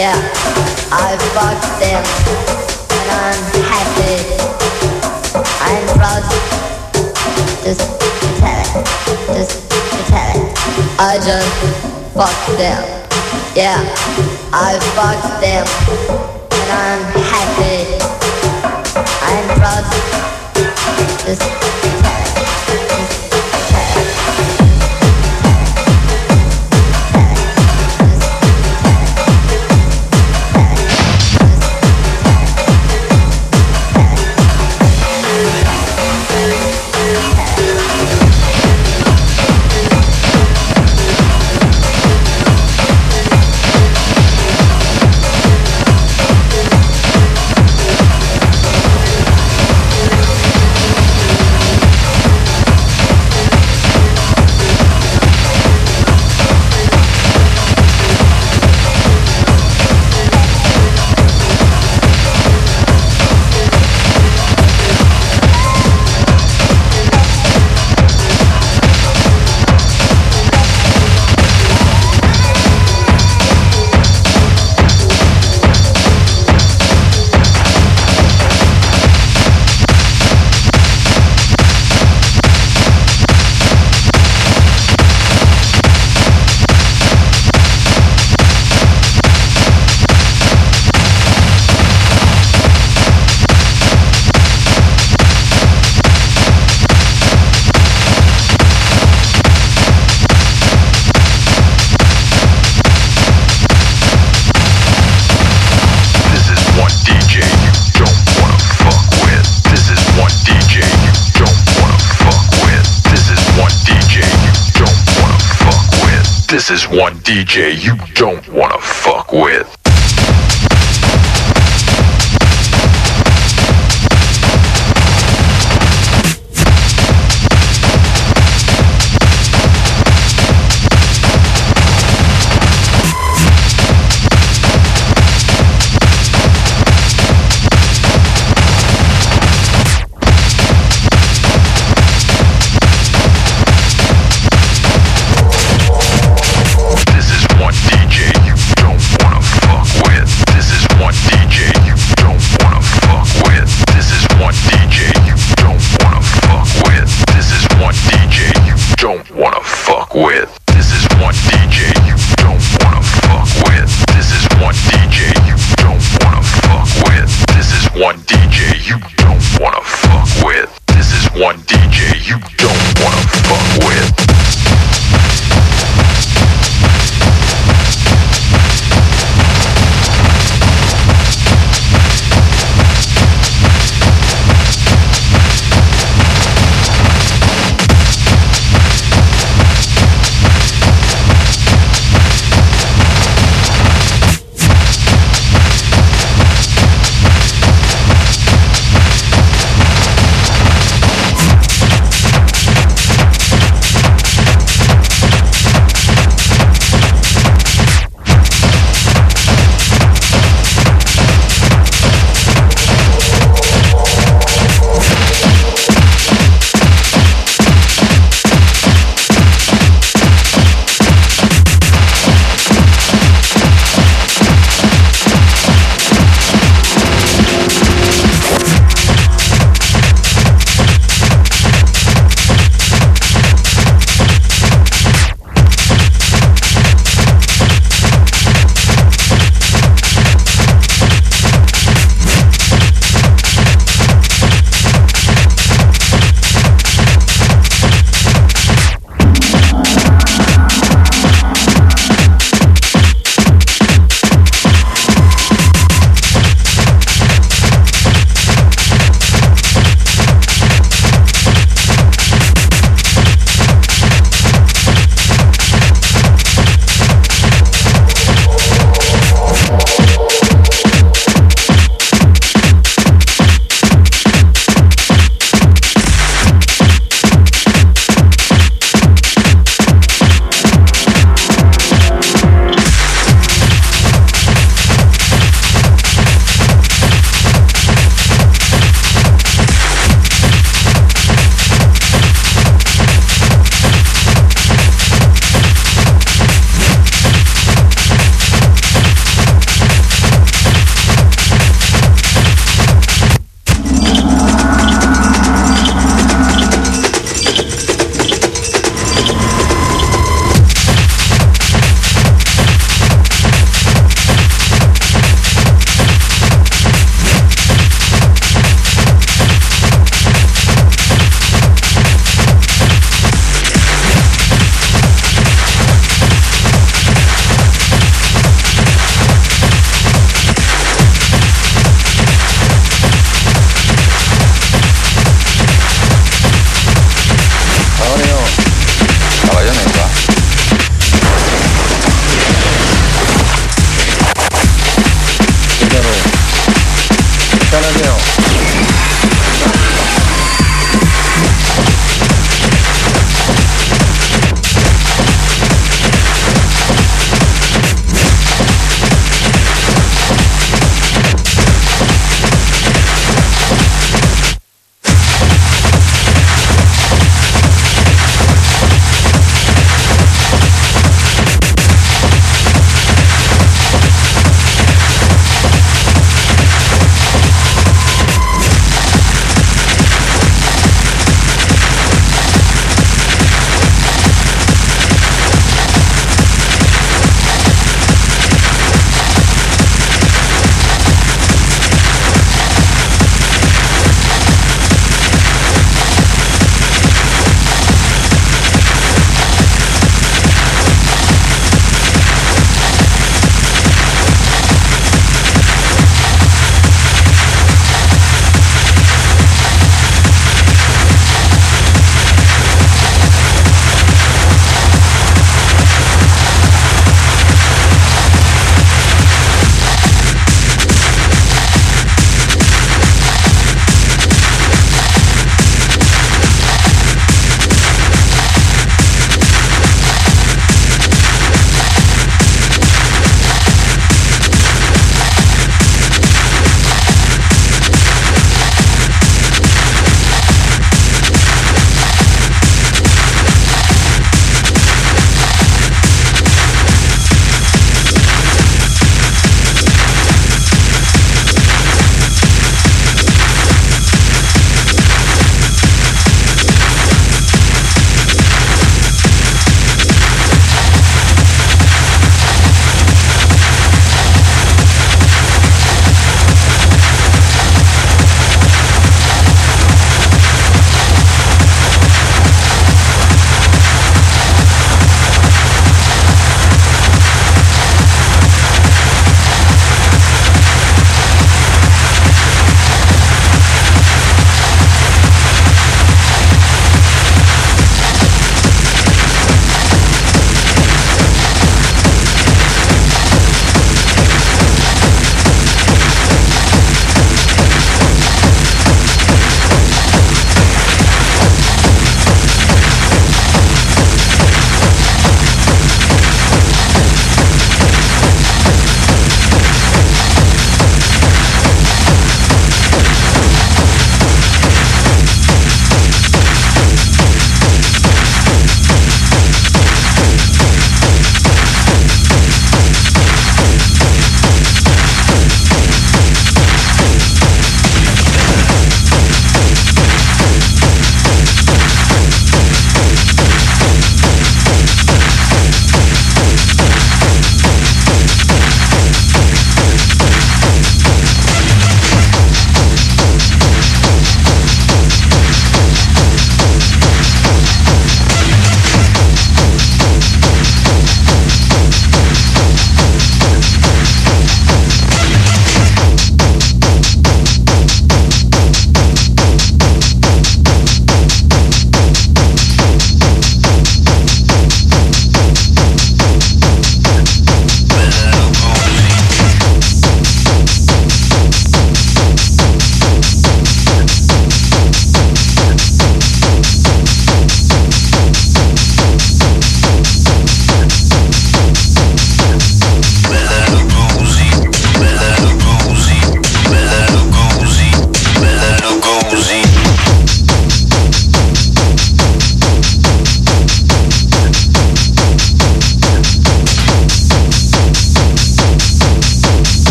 Yeah, I fucked them and I'm happy. I'm proud. Just tell it. Just tell it. I just fucked them. Yeah, I fucked them and I'm happy. I'm proud. Just is one DJ you don't wanna fuck with.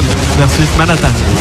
M versus Manhattan.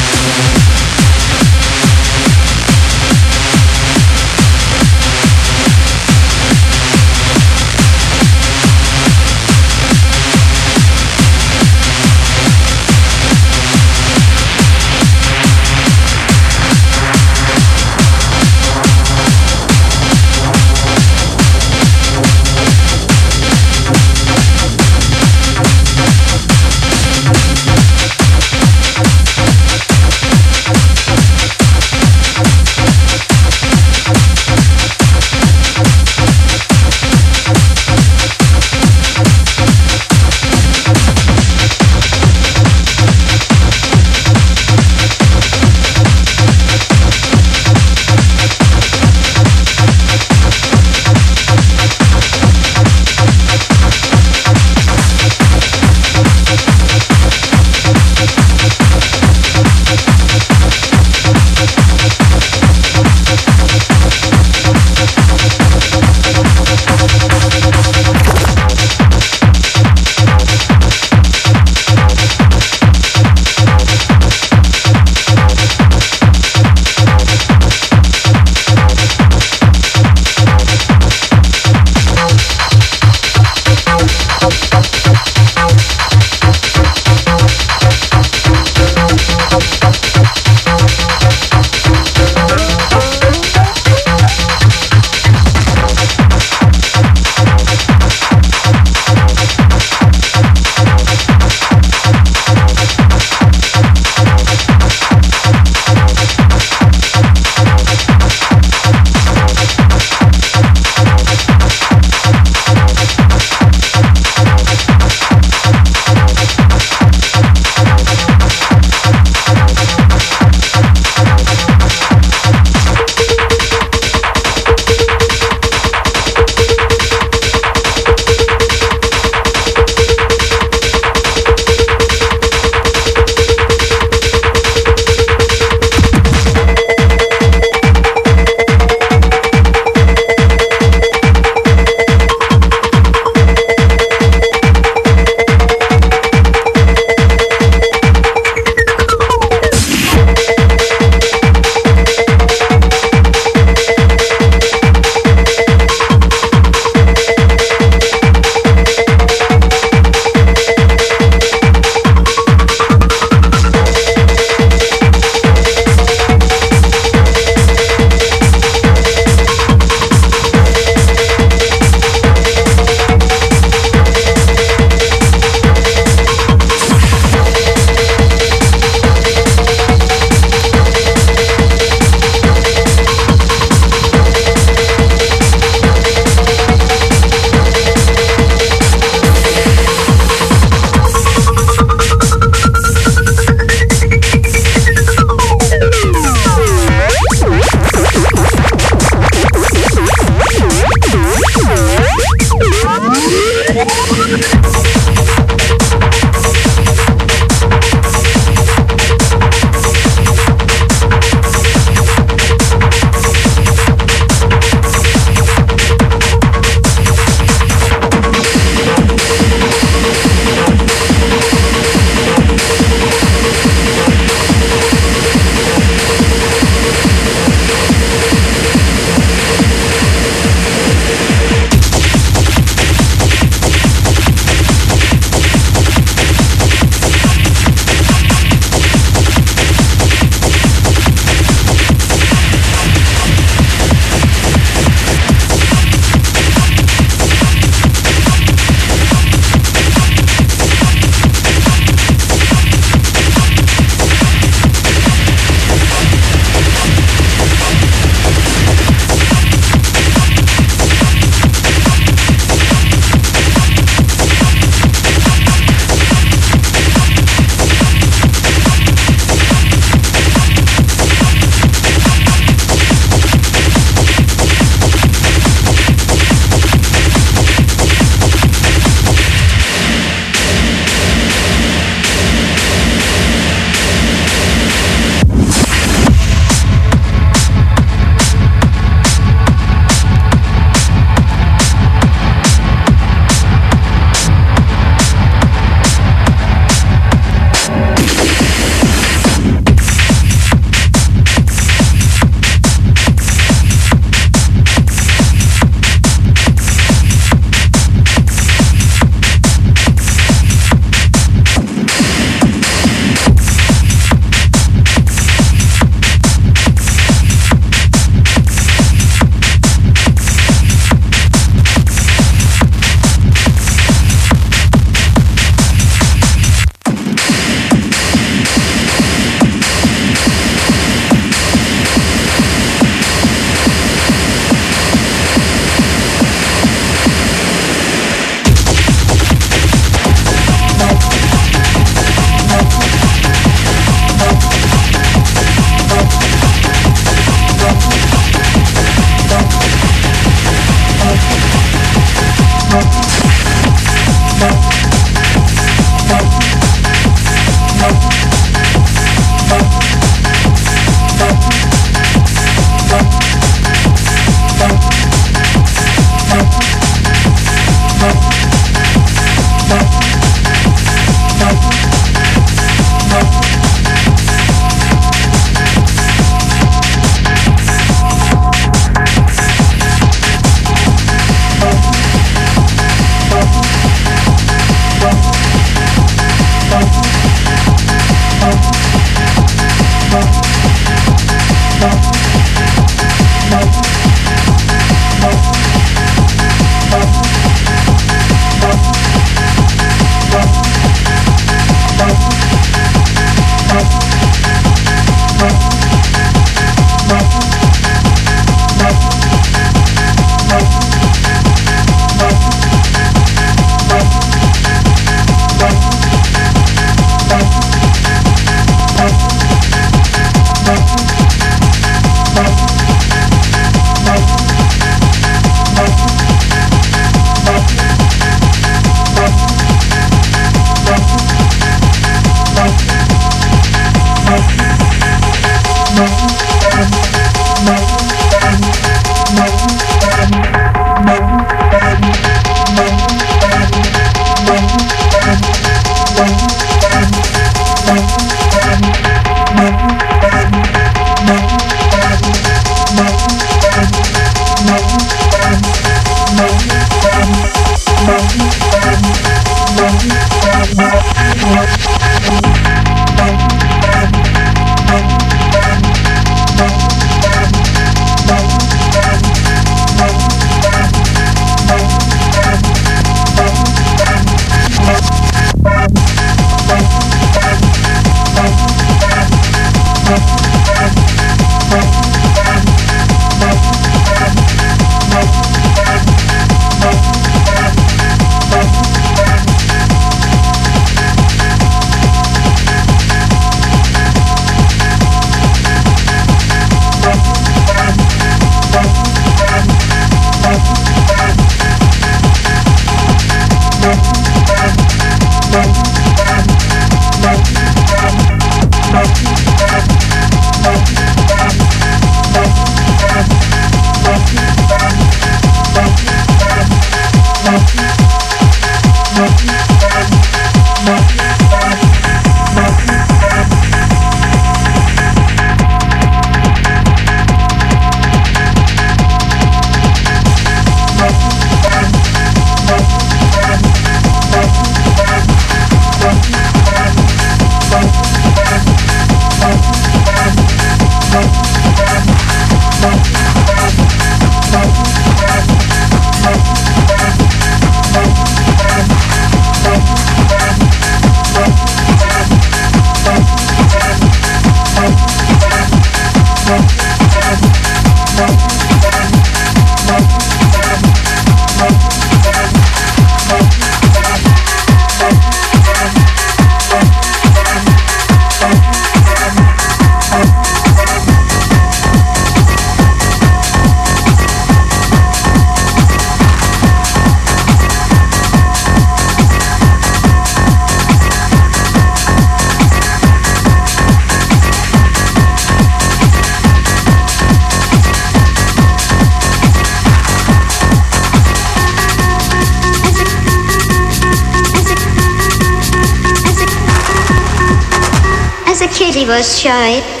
Was shy.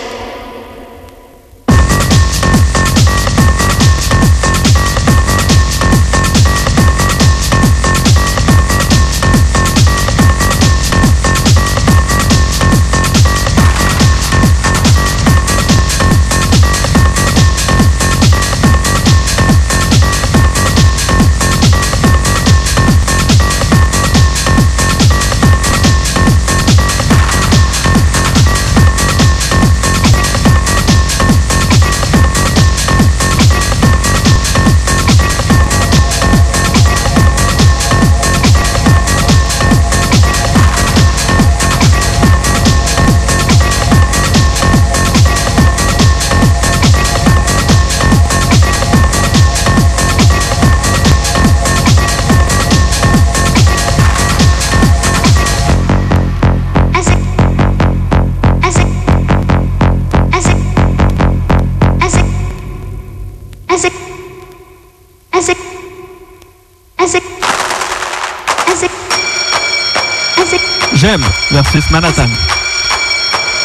Exercice Manhattan.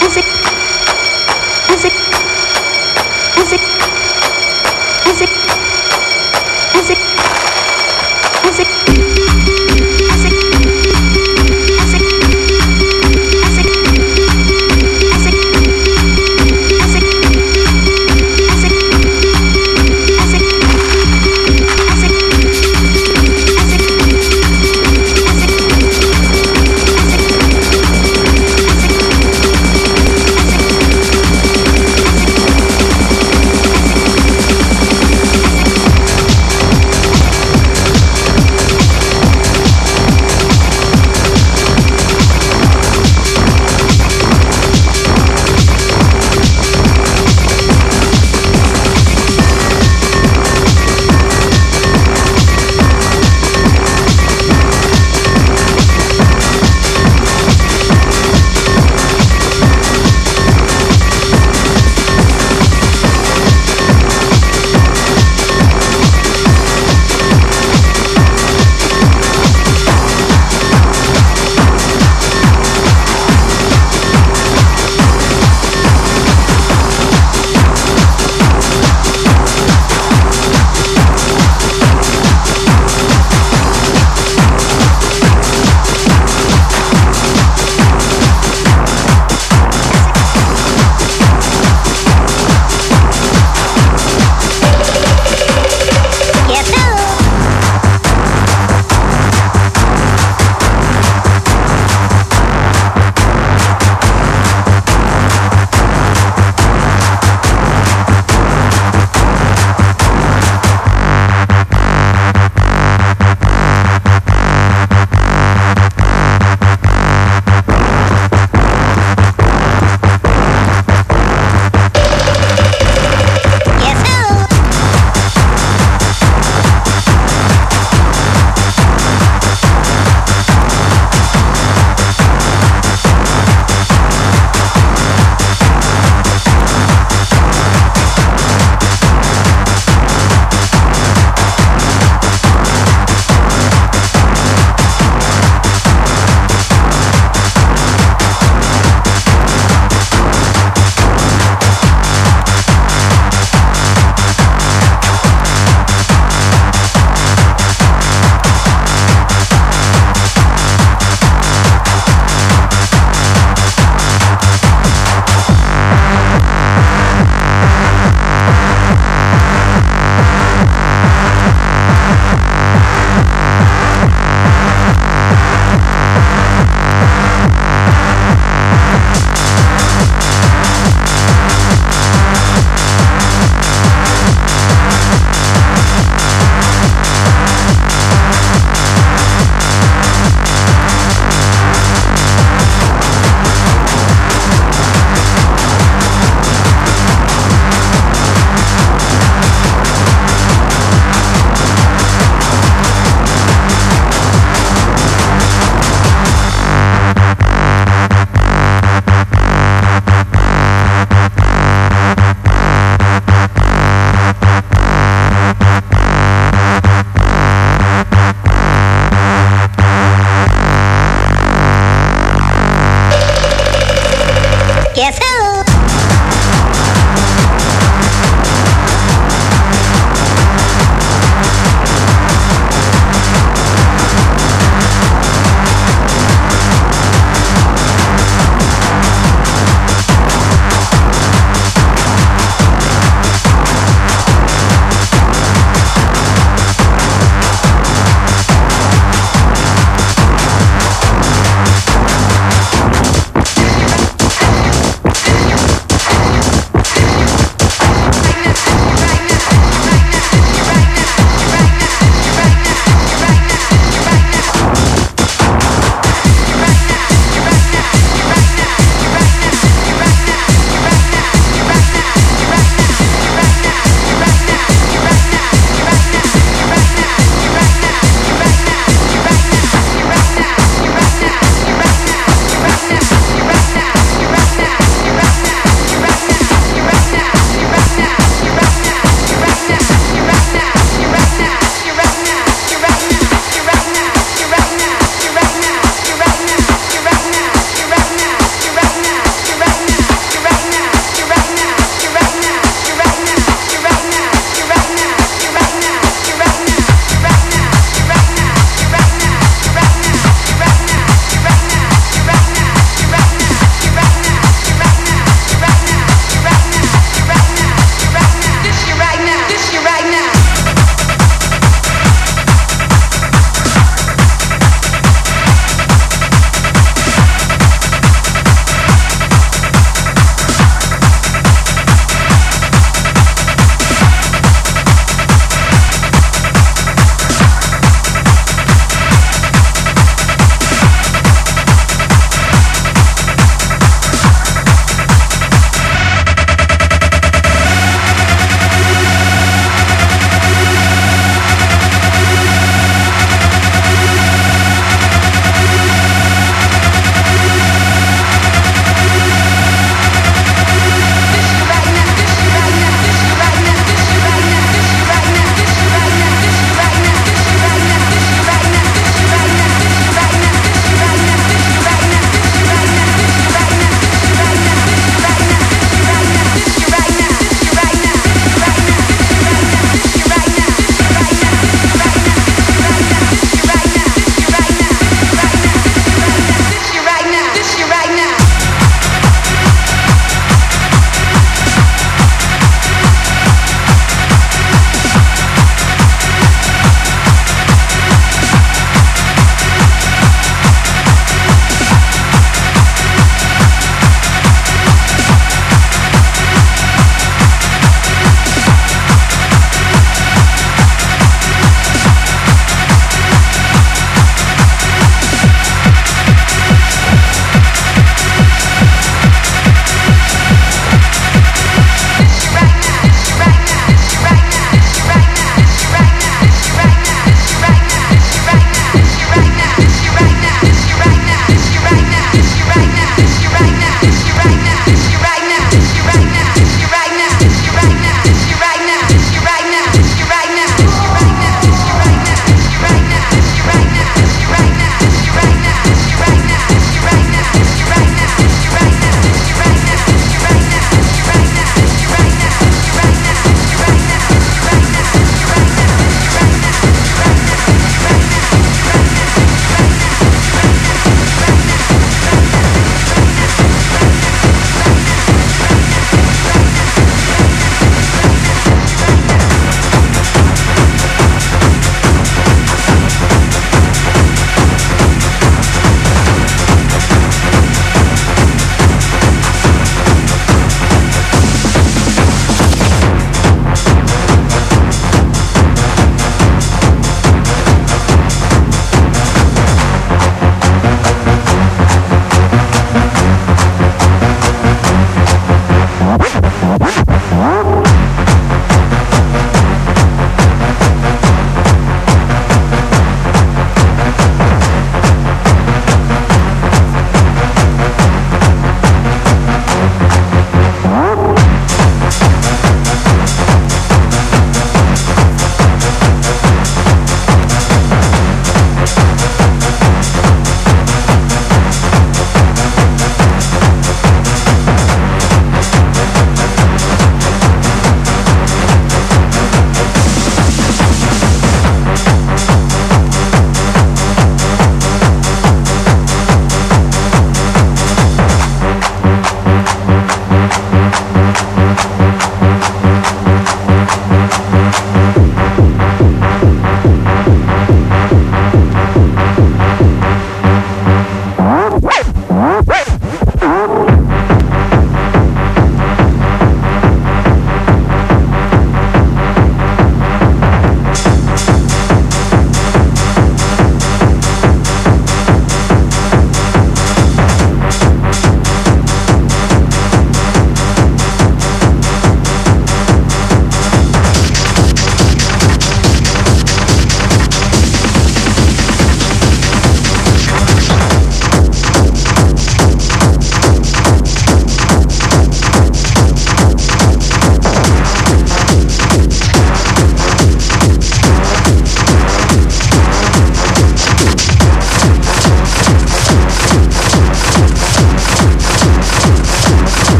Musique.